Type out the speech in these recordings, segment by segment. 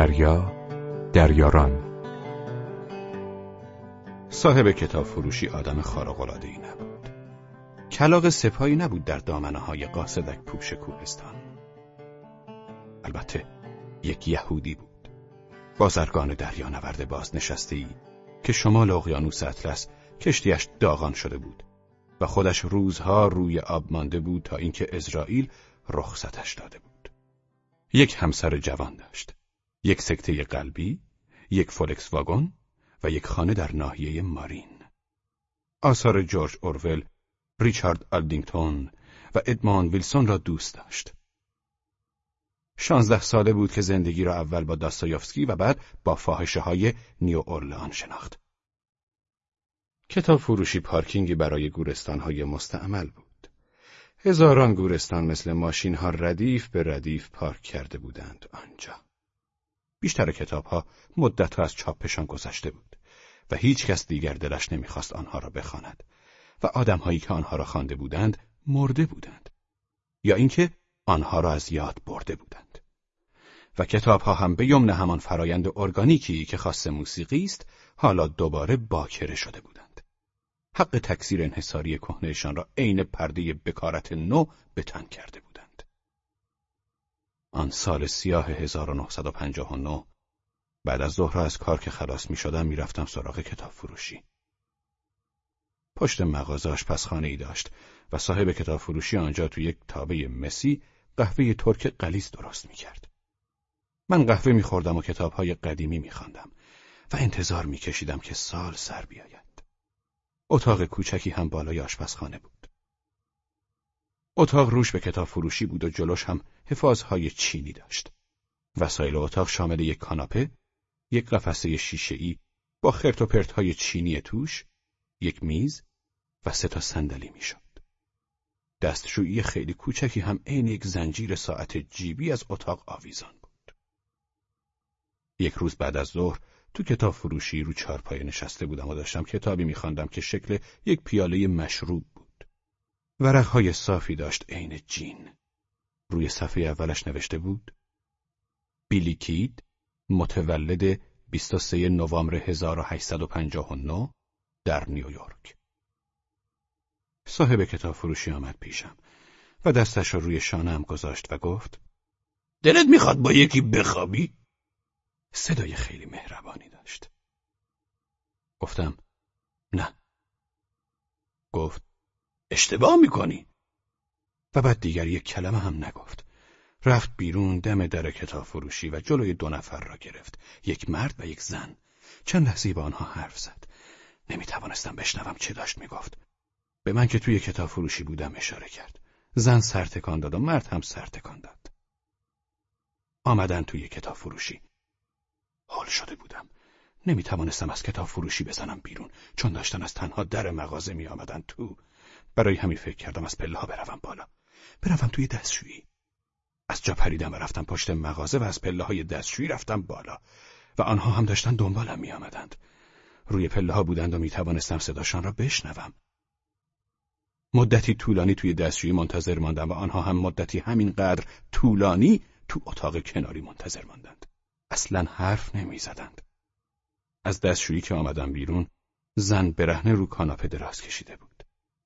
دریا دریاران. صاحب کتاب فروشی آدم ای نبود. کلاق سپایی نبود در دامنه های قاصدک پوش کوهستان. البته یک یهودی بود. بازرگان دریا نورد باز نشسته ای که شمال اقیانوس اطلس کشتیش داغان شده بود و خودش روزها روی آب مانده بود تا اینکه اسرائیل رخصتش داده بود. یک همسر جوان داشت. یک سکته قلبی یک فولکس واگن و یک خانه در ناحیه مارین آثار جورج اورول ریچارد آلدینگتون و ادموند ویلسون را دوست داشت شانزده ساله بود که زندگی را اول با داستایوفسکی و بعد با فاحشه های نیو اورلان شناخت کتاب فروشی پارکینگی برای گورستانهای مستعمل بود. هزاران گورستان مثل ماشین ها ردیف به ردیف پارک کرده بودند آنجا. بیشتر کتاب ها مدت از چاپشان گذشته بود و هیچ کس دیگر دلش نمی‌خواست آنها را بخواند و آدمهایی که آنها را خوانده بودند مرده بودند یا اینکه آنها را از یاد برده بودند. و کتاب ها هم به یمن همان فرایند ارگانیکی که خاص موسیقی است حالا دوباره باکره شده بودند. حق تکثیر انحصاری کهنهشان را عین پرده بکارت نو به تن کرده بودند. آن سال سیاه 1959 بعد از ظهر از کار که خلاص می شدم می رفتم سراغ کتاب فروشی. پشت مغازه آشپزخانه ای داشت و صاحب کتاب فروشی آنجا تو یک تابه مسی قهوه ترک قلیز درست می کرد. من قهوه می خوردم و کتاب های قدیمی می خواندم و انتظار می کشیدم که سال سر بیاید. اتاق کوچکی هم بالای آشپزخانه بود. اتاق روش به کتاب فروشی بود و جلوش هم حفاظهای چینی داشت. وسایل اتاق شامل یک کاناپه، یک قفسه شیشهای با خرت و پرت چینی توش، یک میز و سه تا صندلی می‌شد. دستشویی خیلی کوچکی هم عین یک زنجیر ساعت جیبی از اتاق آویزان بود. یک روز بعد از ظهر تو کتاب فروشی رو چارپایه نشسته بودم و داشتم کتابی میخواندم که شکل یک پیاله مشروب بود. ورقهای صافی داشت عین جین. روی صفحه اولش نوشته بود بیلیکید متولد 23 نوامبر 1859 در نیویورک. صاحب کتاب فروشی آمد پیشم و دستش رو روی شانم گذاشت و گفت دلت می‌خواد با یکی بخوابی؟ صدای خیلی مهربانی داشت. گفتم نه. گفت اشتباه می‌کنی. و بعد دیگر یک کلمه هم نگفت. رفت بیرون دم در کتاب فروشی و جلوی دو نفر را گرفت. یک مرد و یک زن. چند لحظه با آنها حرف زد. نمی توانستم بشنوم چه داشت می‌گفت. به من که توی کتاب فروشی بودم اشاره کرد. زن سر تکان داد و مرد هم سر تکان داد. آمدن توی کتاب فروشی. حال شده بودم. نمی توانستم از کتاب فروشی بزنم بیرون چون داشتن از تنها در مغازه می آمدن تو. برای همین فکر کردم از پله ها بروم بالا. بروم توی دستشویی. از جا پریدم و رفتم پشت مغازه و از پله های دستشویی رفتم بالا و آنها هم داشتن دنبالم می آمدند. روی پله ها بودند و می توانستم صداشان را بشنوم. مدتی طولانی توی دستشویی منتظر ماندم و آنها هم مدتی همینقدر طولانی تو اتاق کناری منتظر ماندند. اصلا حرف نمی زدند. از دستشویی که آمدم بیرون زن برهنه رو کاناپه دراز کشیده بود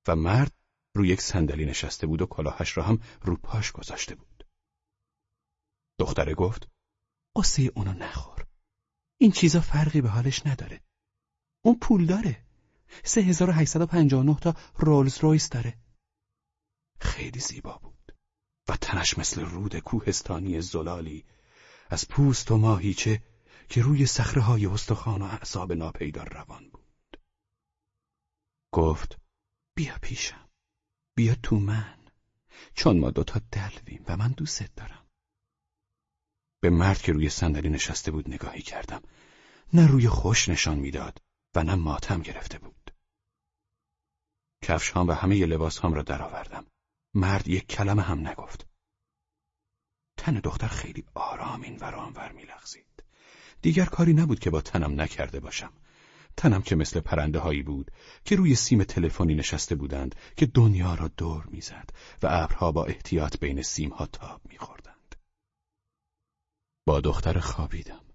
و مرد رو یک صندلی نشسته بود و کلاهش را هم رو پاش گذاشته بود. دختره گفت قصه اونو نخور. این چیزا فرقی به حالش نداره. اون پول داره. 3859 تا رولز رویس داره. خیلی زیبا بود و تنش مثل رود کوهستانی زلالی از پوست و ماهیچه که روی سخره های استخوان و اعصاب ناپیدار روان بود. گفت بیا پیشم. بیا تو من. چون ما دوتا دلویم و من دوست دارم. به مرد که روی صندلی نشسته بود نگاهی کردم. نه روی خوش نشان می‌داد و نه ماتم گرفته بود. کفش هم و همه لباس هم را درآوردم. مرد یک کلمه هم نگفت. تن دختر خیلی آرام این ور آنور میلغزید. دیگر کاری نبود که با تنم نکرده باشم. تنم که مثل پرنده هایی بود که روی سیم تلفنی نشسته بودند که دنیا را دور می‌زد و ابرها با احتیاط بین سیم ها تاب میخوردند. با دختر خوابیدم.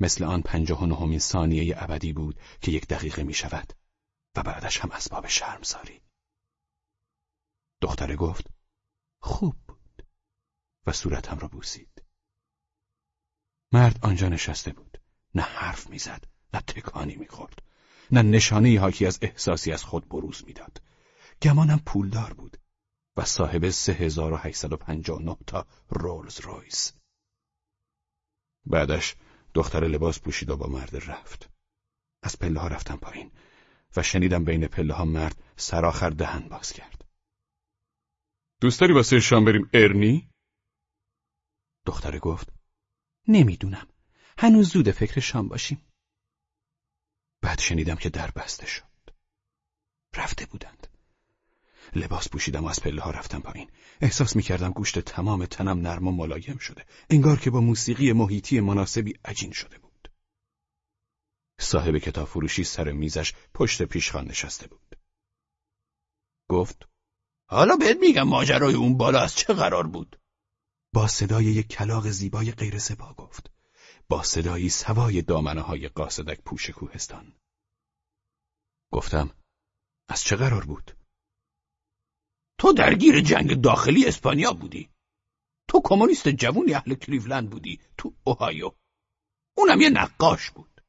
مثل آن پنجاه و نهمین ثانیه ابدی بود که یک دقیقه می شود و بعدش هم اسباب شرمساری. دختره گفت خوب بود و صورتم را بوسید. مرد آنجا نشسته بود. نه حرف می‌زد، نه تکانی می‌خورد، نه نشانه حاکی از احساسی از خود بروز می‌داد. گمانم پولدار بود و صاحب 3859 تا رولز رویس. بعدش دختر لباس پوشید و با مرد رفت. از پله ها رفتم پایین و شنیدم بین پله ها مرد سراخر دهن باز کرد. دوست داری واسه شام بریم ارنی؟ دختره گفت نمی‌دونم. هنوز زود فکر شام باشیم. بعد شنیدم که در بسته شد. رفته بودند. لباس پوشیدم و از پله ها رفتم پایین. احساس می کردم گوشت تمام تنم نرم و ملایم شده. انگار که با موسیقی محیطی مناسبی عجین شده بود. صاحب کتاب فروشی سر میزش پشت پیشخان نشسته بود. گفت حالا بهت میگم ماجرای اون بالا از چه قرار بود؟ با صدای یک کلاق زیبای غیر سپا گفت. با صدایی سوای دامنه های قاصدک پوش کوهستان. گفتم از چه قرار بود؟ تو درگیر جنگ داخلی اسپانیا بودی. تو کمونیست جوونی اهل کلیولند بودی تو اوهایو. اونم یه نقاش بود.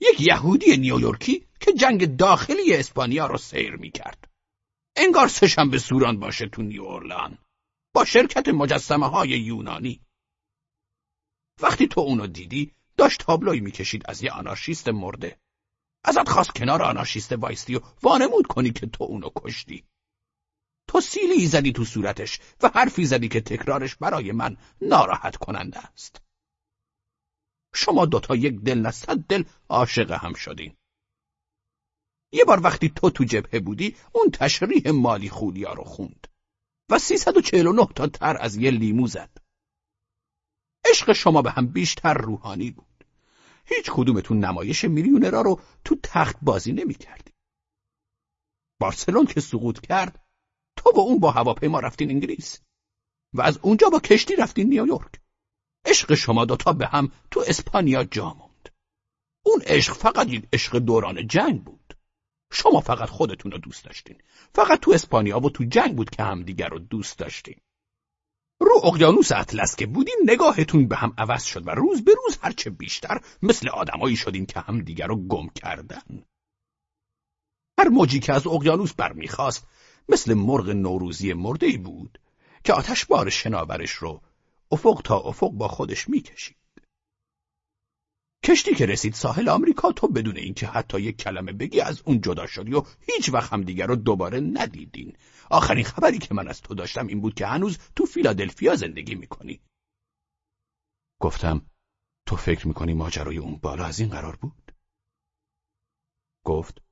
یک یهودی نیویورکی که جنگ داخلی اسپانیا رو سیر می‌کرد. انگار به سوران باشه تو نیو با شرکت مجسمه های یونانی. وقتی تو اونو دیدی داشت تابلوی می‌کشید از یه آنارشیست مرده. ازت خواست کنار آنارشیست وایستی و وانمود کنی که تو اونو کشتی. تو سیلی زدی تو صورتش و حرفی زدی که تکرارش برای من ناراحت کننده است. شما دوتا یک دل نه صد دل عاشق هم شدین. یه بار وقتی تو تو جبهه بودی اون تشریح مالی خولیا رو خوند و 349 تا تر از یه لیمو زد. عشق شما به هم بیشتر روحانی بود. هیچ کدومتون نمایش میلیونرا رو تو تخت بازی نمی کردی. بارسلون که سقوط کرد تو و اون با هواپیما رفتین انگلیس و از اونجا با کشتی رفتین نیویورک. عشق شما دوتا به هم تو اسپانیا جا موند. اون عشق فقط یک عشق دوران جنگ بود. شما فقط خودتون رو دوست داشتین. فقط تو اسپانیا و تو جنگ بود که همدیگر رو دوست داشتین. رو اقیانوس اطلس که بودین نگاهتون به هم عوض شد و روز به روز هرچه بیشتر مثل آدمایی شدین که همدیگر رو گم کردن هر موجی که از اقیانوس برمیخواست مثل مرغ نوروزی مرده بود که آتش بار شناورش رو افق تا افق با خودش می‌کشید. کشتی که رسید ساحل آمریکا تو بدون اینکه حتی یک کلمه بگی از اون جدا شدی و هیچ وقت هم دیگر رو دوباره ندیدین. آخرین خبری که من از تو داشتم این بود که هنوز تو فیلادلفیا زندگی می‌کنی. گفتم تو فکر می‌کنی ماجرای اون بالا از این قرار بود؟ گفت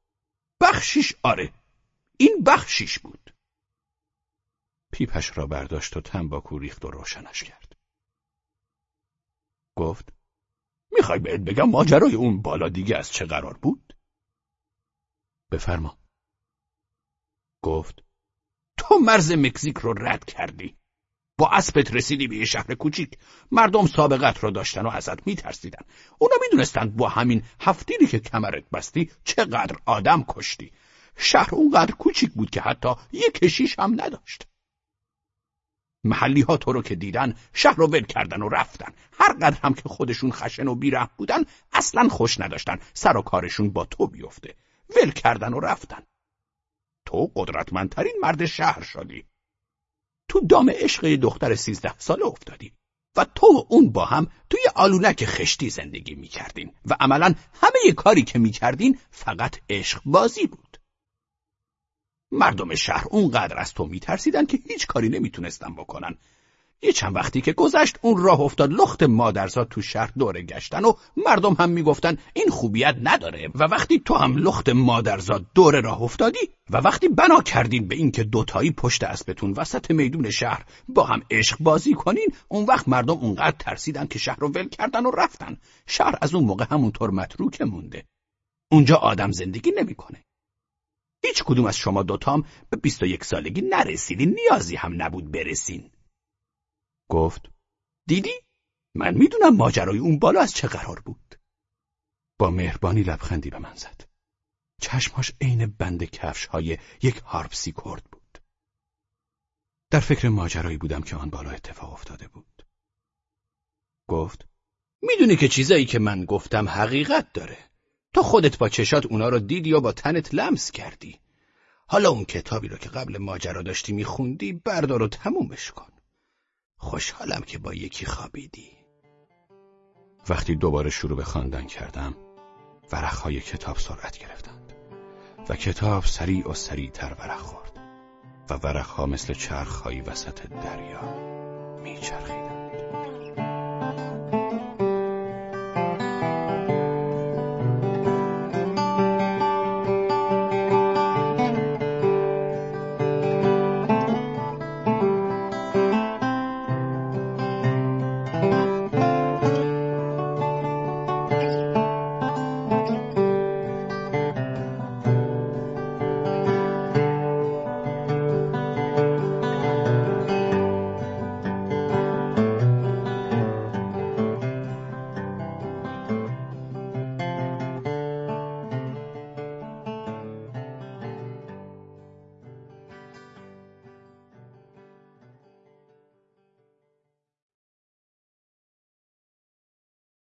بخشیش آره این بخشیش بود. پیپش را برداشت و تنباکو ریخت و روشنش کرد. گفت می‌خوای بهت بگم ماجرای اون بالا دیگه از چه قرار بود؟ بفرما. گفت تو مرز مکزیک رو رد کردی. با اسبت رسیدی به یه شهر کوچیک مردم سابقت رو داشتن و ازت میترسیدن اونا می‌دونستند با همین هفتیری که کمرت بستی چقدر آدم کشتی شهر اونقدر کوچیک بود که حتی یک کشیش هم نداشت. محلی ها تو رو که دیدن شهر رو ول کردن و رفتن. هر قدر هم که خودشون خشن و بیره بودن اصلا خوش نداشتن. سر و کارشون با تو بیفته. ول کردن و رفتن. تو قدرتمندترین مرد شهر شدی. تو دام عشق دختر سیزده ساله افتادی. و تو و اون با هم توی آلونک خشتی زندگی می‌کردین. و عملا همه کاری که می‌کردین فقط عشق بازی بود. مردم شهر اونقدر از تو میترسیدن که هیچ کاری نمی‌تونستن بکنن. یه چند وقتی که گذشت اون راه افتاد لخت مادرزاد تو شهر دوره گشتن و مردم هم می‌گفتن این خوبیت نداره و وقتی تو هم لخت مادرزاد دوره راه افتادی و وقتی بنا کردین به اینکه دوتایی پشت اسبتون وسط میدون شهر با هم عشق بازی کنین اون وقت مردم اونقدر ترسیدن که شهر رو ول کردن و رفتن. شهر از اون موقع همونطور متروک مونده. اونجا آدم زندگی نمی‌کنه. هیچ کدوم از شما دوتام به بیست و یک سالگی نرسیدین نیازی هم نبود برسین. گفت دیدی؟ من می‌دونم ماجرای اون بالا از چه قرار بود. با مهربانی لبخندی به من زد. چشماش عین بند کفش های یک هارپسی کرد بود. در فکر ماجرایی بودم که آن بالا اتفاق افتاده بود. گفت می‌دونی که چیزایی که من گفتم حقیقت داره. تو خودت با چشات اونا رو دیدی یا با تنت لمس کردی؟ حالا اون کتابی رو که قبل ماجرا داشتی میخوندی بردار و تمومش کن. خوشحالم که با یکی خوابیدی. وقتی دوباره شروع به خواندن کردم ورقهای کتاب سرعت گرفتند و کتاب سریع و سریعتر ورق خورد و ورقها مثل چرخهایی وسط دریا میچرخید